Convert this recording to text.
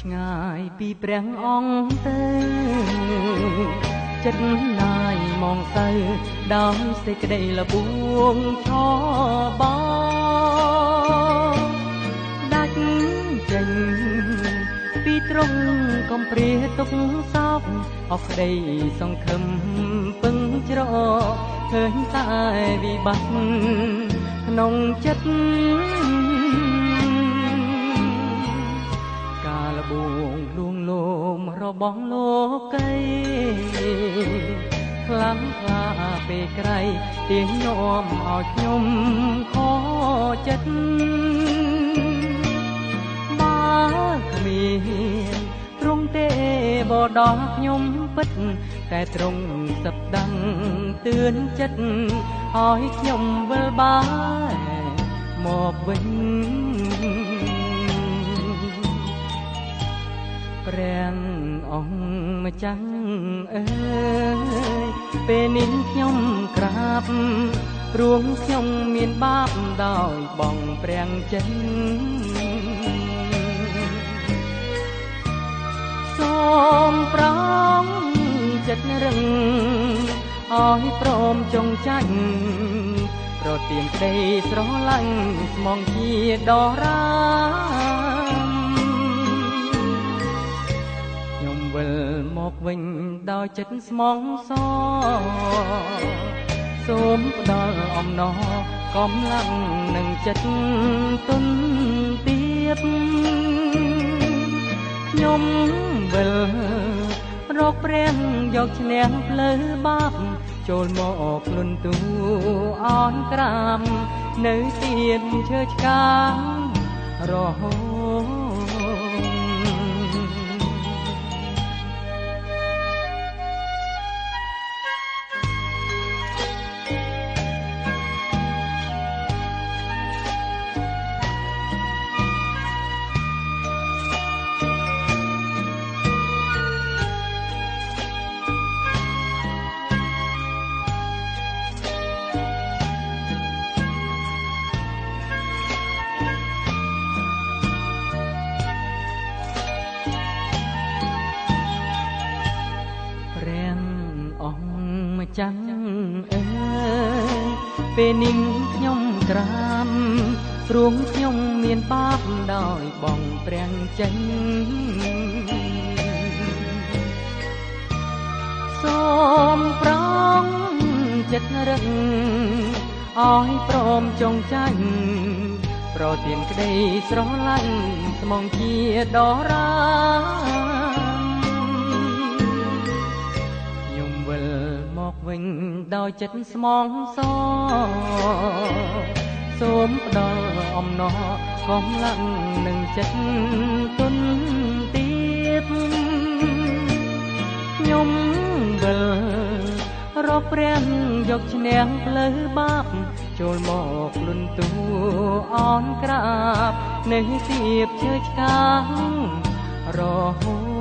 ឆ្ងាយពីព្រះអង្គទៅចិត្តណាយมองទៅដោយសេចក្តីលបួងឆបងដាច់ចេញពីត្រង់កំព្រាទុកសោកអស់ក្តីសង្ឃឹមពឹងច្រកឃើញតែវិបត្តិក្នុងចិត្ត បស់លោកីខ្លាំងខ្លាពេលក្រៃទាញនាំឲ្យខ្ញុំខកចិត្តបើគ្មានទ្រង់ទេបដល់ខ្ញុំពិត តែទ្រង់សឹបដឹងទឿនចិត្តឲ្យខ្ញុំវិលបែមកវិញ ចាស់អើយពេលនេះខ្ញុំក្រាបព្រោះខ្ញុំមានបាបដោយបងព្រះចិនសូមប្រងចិត្តរឹងឲ្យព្រមចងចាញ់ប្រទៀនក្តីស្រឡាញ់ស្មងជាដរា ដោយចិត្តស្មងសសូមផ្ដល់អំណរកំឡាំងនឹងចិត្តទុនទៀតខ្ញុំវិលរកព្រះយកឈ្នះផ្លូវបាបចូលមកលុនទូអនក្រាម នៅទៀតឈើឆ្កាងរហូត ចាស់អើយពេលនេះខ្ញុំក្រាមព្រោះខ្ញុំមានបាបដោយបងព្រះចេញសូមប្រងចិត្តរឹងឲ្យព្រមចងចាញ់ប្រទានក្តីស្រឡាញ់ស្មងជាដរា ដោយចិត្តស្មងសសូមផ្ដល់អំណរកំឡាំងនឹងចិត្តទុនទៀតខ្ញុំវិលរកព្រះយកឈ្នះផ្លូវបាបចូលមកលុនទូអនក្រាបនៅទៀបឈើឆ្កាងរហូត